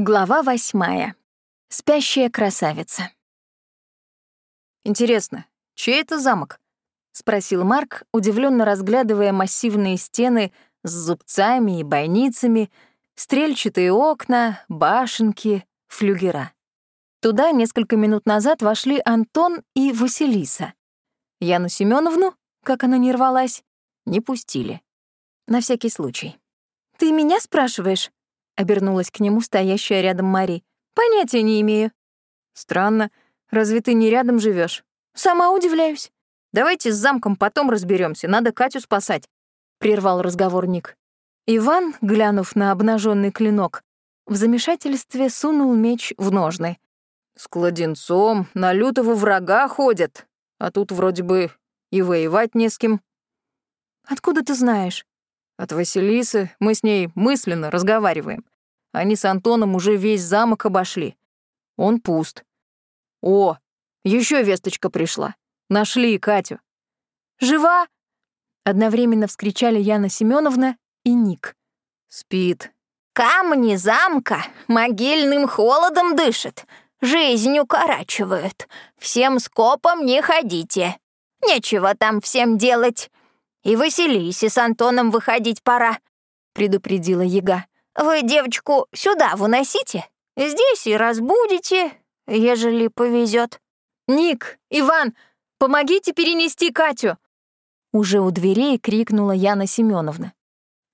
Глава восьмая. Спящая красавица. «Интересно, чей это замок?» — спросил Марк, удивленно разглядывая массивные стены с зубцами и бойницами, стрельчатые окна, башенки, флюгера. Туда несколько минут назад вошли Антон и Василиса. Яну Семеновну, как она не рвалась, не пустили. На всякий случай. «Ты меня спрашиваешь?» Обернулась к нему стоящая рядом Мари. Понятия не имею. Странно. Разве ты не рядом живешь? Сама удивляюсь. Давайте с замком потом разберемся. Надо Катю спасать, прервал разговор Ник. Иван, глянув на обнаженный клинок, в замешательстве сунул меч в ножны. С кладенцом на лютого врага ходят, а тут вроде бы и воевать не с кем. Откуда ты знаешь? От Василисы мы с ней мысленно разговариваем. Они с Антоном уже весь замок обошли. Он пуст. О, еще весточка пришла. Нашли Катю. Жива? Одновременно вскричали Яна Семеновна и Ник. Спит. Камни замка могильным холодом дышат, жизнь укорачивают. Всем скопом не ходите. Нечего там всем делать. И Василисе с Антоном выходить пора», — предупредила Яга. «Вы девочку сюда выносите, здесь и разбудите, ежели повезет. «Ник, Иван, помогите перенести Катю!» Уже у дверей крикнула Яна Семеновна.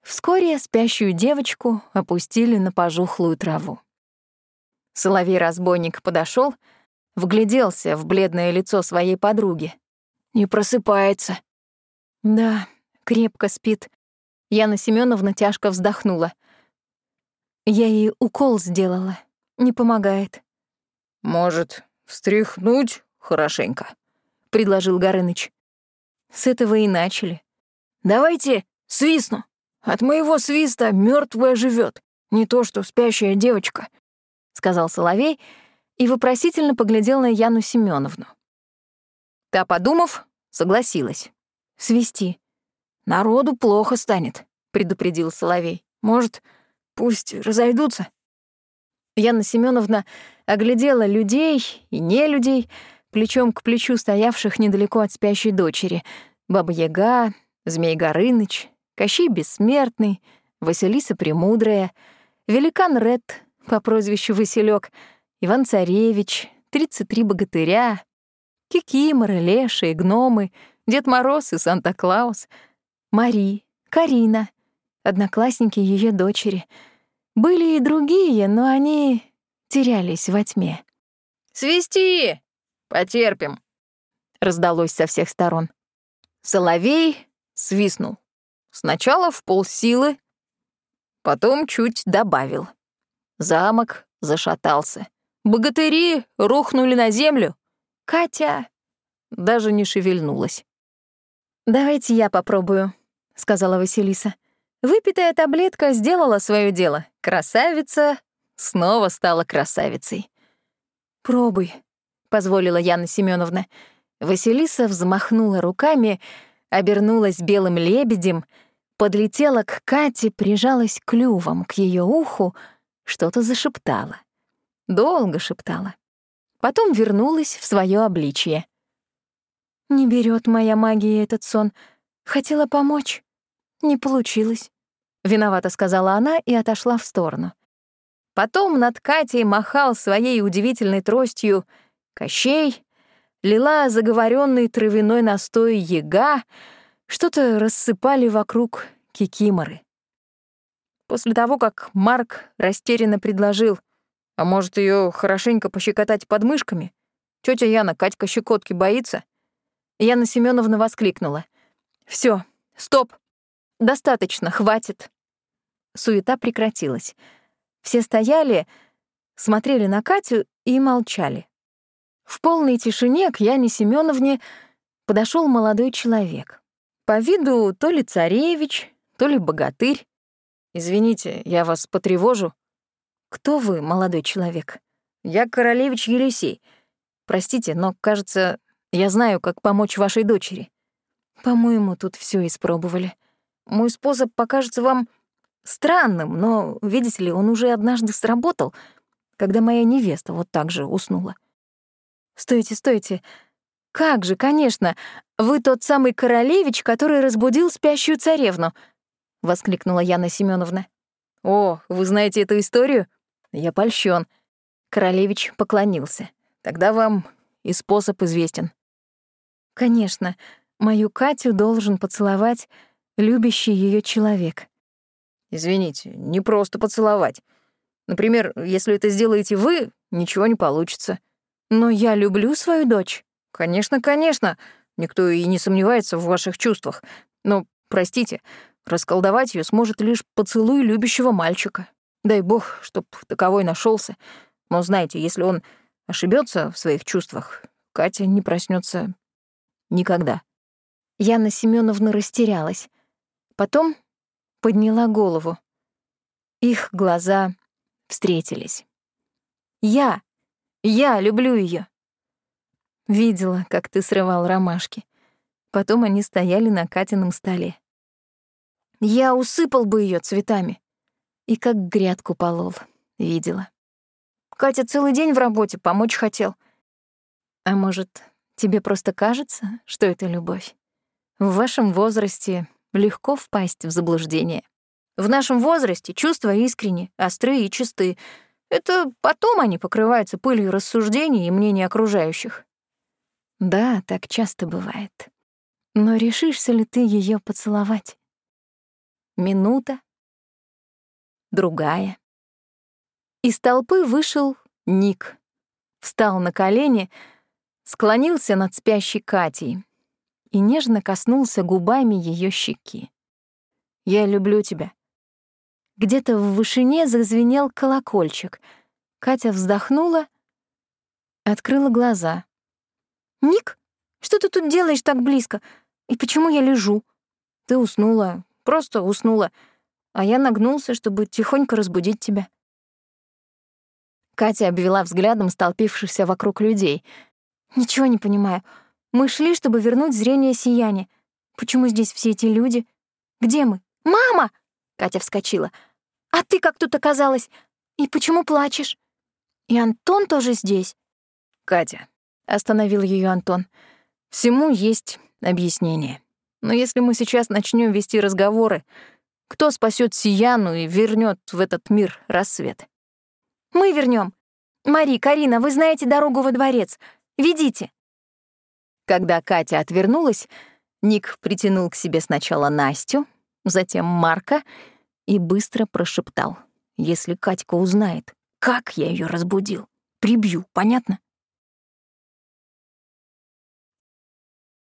Вскоре спящую девочку опустили на пожухлую траву. Соловей-разбойник подошел, вгляделся в бледное лицо своей подруги. «Не просыпается», да, крепко спит. Яна Семеновна тяжко вздохнула. Я ей укол сделала. Не помогает. Может, встряхнуть хорошенько, предложил Горыныч. С этого и начали. Давайте свистну. От моего свиста мертвая живет, не то что спящая девочка, сказал Соловей и вопросительно поглядел на Яну Семеновну. Та, подумав, согласилась свести. Народу плохо станет, предупредил Соловей. Может, пусть разойдутся. Яна Семеновна оглядела людей и не людей, плечом к плечу стоявших недалеко от спящей дочери. Баба-Яга, Змей Горыныч, Кощей Бессмертный, Василиса Премудрая, Великан Ред по прозвищу Василек, Иван Царевич, 33 богатыря, Кикиморы, Леши и гномы — Дед Мороз и Санта-Клаус, Мари, Карина, одноклассники ее дочери. Были и другие, но они терялись во тьме. «Свисти! Потерпим!» — раздалось со всех сторон. Соловей свистнул. Сначала в полсилы, потом чуть добавил. Замок зашатался. Богатыри рухнули на землю. Катя даже не шевельнулась. «Давайте я попробую», — сказала Василиса. Выпитая таблетка сделала свое дело. Красавица снова стала красавицей. «Пробуй», — позволила Яна Семеновна. Василиса взмахнула руками, обернулась белым лебедем, подлетела к Кате, прижалась клювом к ее уху, что-то зашептала. Долго шептала. Потом вернулась в свое обличье. Не берет моя магия этот сон. Хотела помочь. Не получилось. Виновата сказала она и отошла в сторону. Потом над Катей махал своей удивительной тростью Кощей, лила заговоренный травяной настой яга, что-то рассыпали вокруг кикиморы. После того, как Марк растерянно предложил, а может, ее хорошенько пощекотать подмышками, тетя Яна Катька щекотки боится, Яна Семеновна воскликнула. Все, стоп! Достаточно, хватит!» Суета прекратилась. Все стояли, смотрели на Катю и молчали. В полной тишине к Яне Семеновне подошел молодой человек. По виду то ли царевич, то ли богатырь. «Извините, я вас потревожу». «Кто вы, молодой человек?» «Я королевич Елисей. Простите, но, кажется, я знаю, как помочь вашей дочери. По-моему, тут все испробовали. Мой способ покажется вам странным, но, видите ли, он уже однажды сработал, когда моя невеста вот так же уснула. Стойте, стойте. Как же, конечно, вы тот самый королевич, который разбудил спящую царевну, воскликнула Яна Семеновна. О, вы знаете эту историю? Я польщен. Королевич поклонился. Тогда вам и способ известен. Конечно, мою Катю должен поцеловать любящий ее человек. Извините, не просто поцеловать. Например, если это сделаете вы, ничего не получится. Но я люблю свою дочь. Конечно, конечно. Никто и не сомневается в ваших чувствах. Но, простите, расколдовать ее сможет лишь поцелуй любящего мальчика. Дай бог, чтоб таковой нашелся. Но знаете, если он ошибется в своих чувствах, Катя не проснется никогда. Яна Семеновна растерялась. Потом подняла голову. Их глаза встретились. Я, я люблю ее. Видела, как ты срывал ромашки. Потом они стояли на Катином столе. Я усыпал бы ее цветами. И как грядку полол. Видела. Катя целый день в работе, помочь хотел. А может, тебе просто кажется, что это любовь? В вашем возрасте легко впасть в заблуждение. В нашем возрасте чувства искренни, остры и чисты. Это потом они покрываются пылью рассуждений и мнений окружающих. Да, так часто бывает. Но решишься ли ты ее поцеловать? Минута, другая. Из толпы вышел Ник. Встал на колени, склонился над спящей Катей и нежно коснулся губами ее щеки. «Я люблю тебя». Где-то в вышине зазвенел колокольчик. Катя вздохнула, открыла глаза. «Ник, что ты тут делаешь так близко? И почему я лежу?» «Ты уснула, просто уснула, а я нагнулся, чтобы тихонько разбудить тебя». Катя обвела взглядом столпившихся вокруг людей. «Ничего не понимаю. Мы шли, чтобы вернуть зрение сияния. Почему здесь все эти люди? Где мы? Мама!» Катя вскочила. «А ты как тут оказалась? И почему плачешь? И Антон тоже здесь?» «Катя», — остановил ее Антон, — «всему есть объяснение. Но если мы сейчас начнем вести разговоры, кто спасет Сияну и вернет в этот мир рассвет?» Мы вернем. Мари, Карина, вы знаете дорогу во дворец. Ведите. Когда Катя отвернулась, Ник притянул к себе сначала Настю, затем Марка и быстро прошептал. «Если Катька узнает, как я ее разбудил, прибью, понятно?»